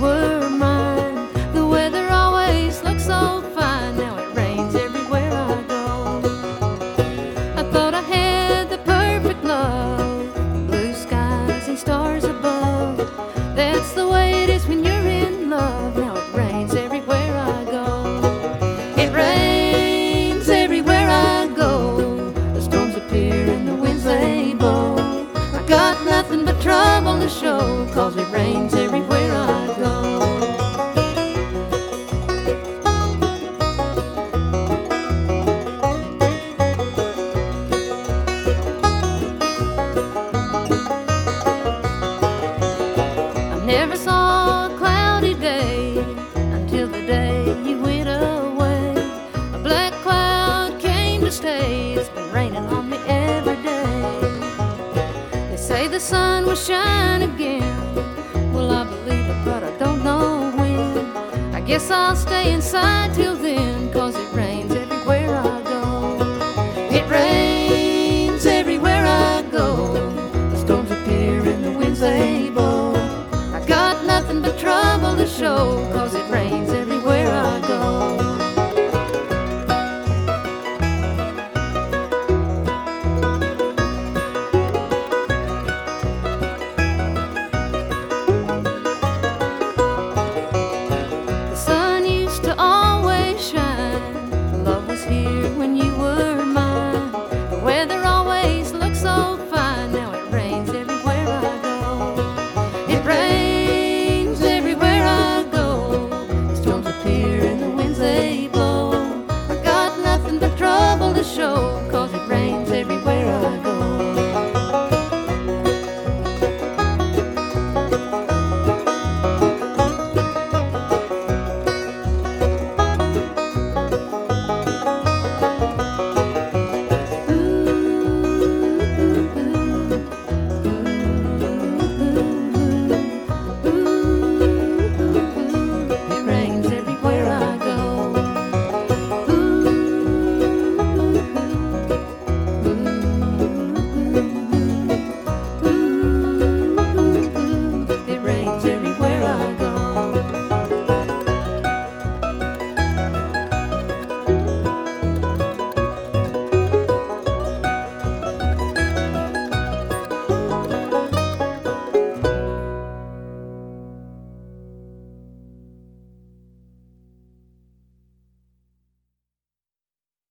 were mine. The weather always looks so fine. Now it rains everywhere I go. I thought I had the perfect love, blue skies and stars above. That's the way it is when you're in love. Now it rains everywhere I go. It rains everywhere I go. The storms appear and the winds they blow. I got nothing but trouble to show, cause it rains everywhere. Never saw a cloudy day until the day you went away. A black cloud came to stay. It's been raining on me every day. They say the sun will shine again. Well, I believe it, but I don't know when. I guess I'll stay inside till